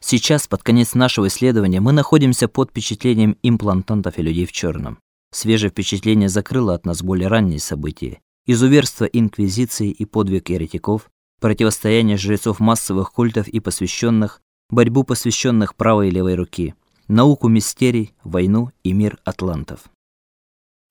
Сейчас, под конец нашего исследования, мы находимся под впечатлением имплантантов и людей в черном. Свежее впечатление закрыло от нас более ранние события. Изуверство инквизиции и подвиг еретиков, противостояние жрецов массовых культов и посвященных, борьбу посвященных правой и левой руки, науку мистерий, войну и мир атлантов.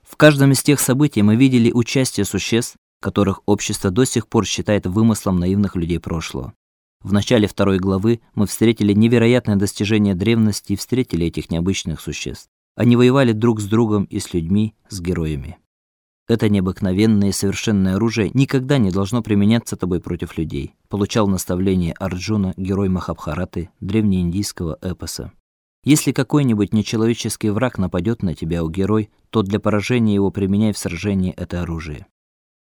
В каждом из тех событий мы видели участие существ, которых общество до сих пор считает вымыслом наивных людей прошлого. В начале второй главы мы встретили невероятное достижение древности и встретили этих необычных существ. Они воевали друг с другом и с людьми, с героями. Это необыкновенное и совершенное оружие никогда не должно применяться тобой против людей. Получал наставление Арджуна, герой Махабхараты, древнеиндийского эпоса. Если какой-нибудь нечеловеческий враг нападет на тебя, у герой, то для поражения его применяй в сражении это оружие.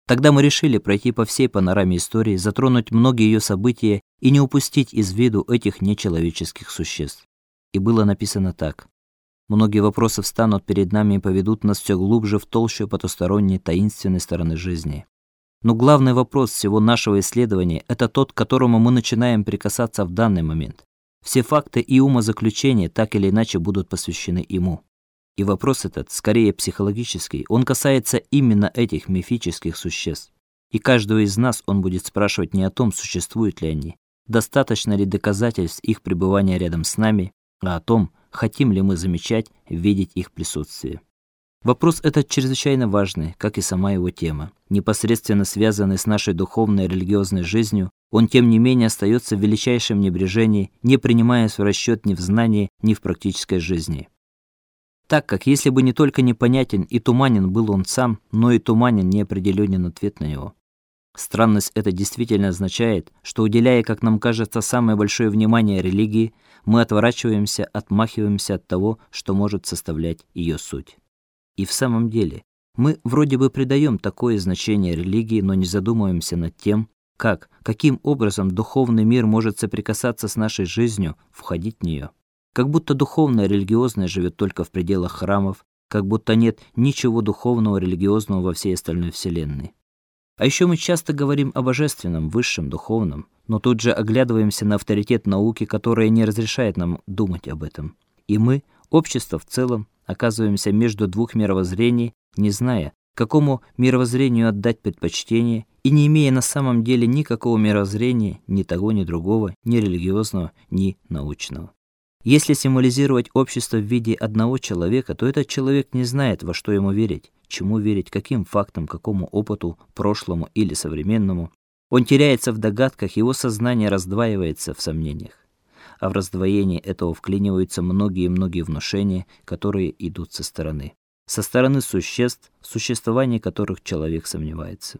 Тогда мы решили пройти по всей панораме истории, затронуть многие ее события и не упустить из виду этих нечеловеческих существ. И было написано так: Многие вопросы встанут перед нами и поведут нас все глубже в толщу потусторонней таинственной стороны жизни. Но главный вопрос всего нашего исследования это тот, к которому мы начинаем прикасаться в данный момент. Все факты и умозаключения так или иначе будут посвящены ему. И вопрос этот скорее психологический, он касается именно этих мифических существ. И каждого из нас он будет спрашивать не о том, существуют ли они, достаточно ли доказательств их пребывания рядом с нами, а о том, хотим ли мы замечать, видеть их присутствие. Вопрос этот чрезвычайно важный, как и сама его тема. Непосредственно связанный с нашей духовной и религиозной жизнью, он тем не менее остается в величайшем небрежении, не принимаясь в расчет ни в знании, ни в практической жизни так как если бы не только непонятен и туманен был он сам, но и туманен неопределенен ответ на него. Странность это действительно означает, что уделяя, как нам кажется, самое большое внимание религии, мы отворачиваемся, отмахиваемся от того, что может составлять ее суть. И в самом деле, мы вроде бы придаем такое значение религии, но не задумываемся над тем, как, каким образом духовный мир может соприкасаться с нашей жизнью, входить в нее. Как будто духовное религиозное живет только в пределах храмов, как будто нет ничего духовного религиозного во всей остальной вселенной. А еще мы часто говорим о божественном, высшем, духовном, но тут же оглядываемся на авторитет науки, которая не разрешает нам думать об этом. И мы, общество в целом, оказываемся между двух мировоззрений, не зная, какому мировоззрению отдать предпочтение и не имея на самом деле никакого мировоззрения, ни того, ни другого, ни религиозного, ни научного. Если символизировать общество в виде одного человека, то этот человек не знает, во что ему верить, чему верить, каким фактам, какому опыту, прошлому или современному. Он теряется в догадках, его сознание раздваивается в сомнениях. А в раздвоение этого вклиниваются многие-многие внушения, которые идут со стороны. Со стороны существ, в существовании которых человек сомневается.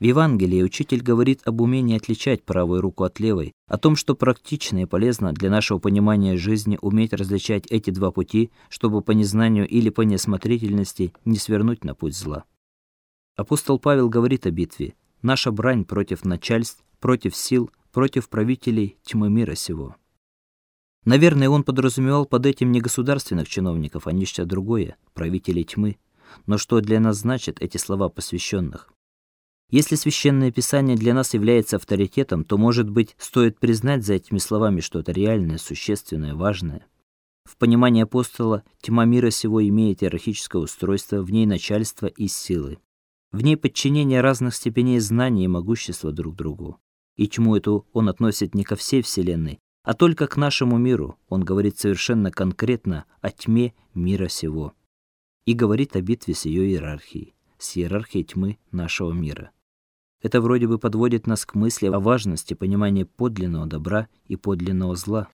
В Евангелии учитель говорит об умении отличать правую руку от левой, о том, что практично и полезно для нашего понимания жизни уметь различать эти два пути, чтобы по незнанию или по неосмотрительности не свернуть на путь зла. Апостол Павел говорит о битве: наша брань против начальств, против сил, против правителей тьмы мира сего. Наверное, он подразумевал под этим не государственных чиновников, а нечто другое правителей тьмы. Но что для нас значат эти слова посвященных? Если священное писание для нас является авторитетом, то, может быть, стоит признать за этими словами что-то реальное, существенное, важное. В понимании апостола тьма мира сего имеет иерархическое устройство, в ней начальство и силы. В ней подчинение разных степеней знания и могущества друг другу. И тьму эту он относит не ко всей вселенной, а только к нашему миру. Он говорит совершенно конкретно о тьме мира сего. И говорит о битве с ее иерархией, с иерархией тьмы нашего мира. Это вроде бы подводит нас к мысли о важности понимания подлинного добра и подлинного зла.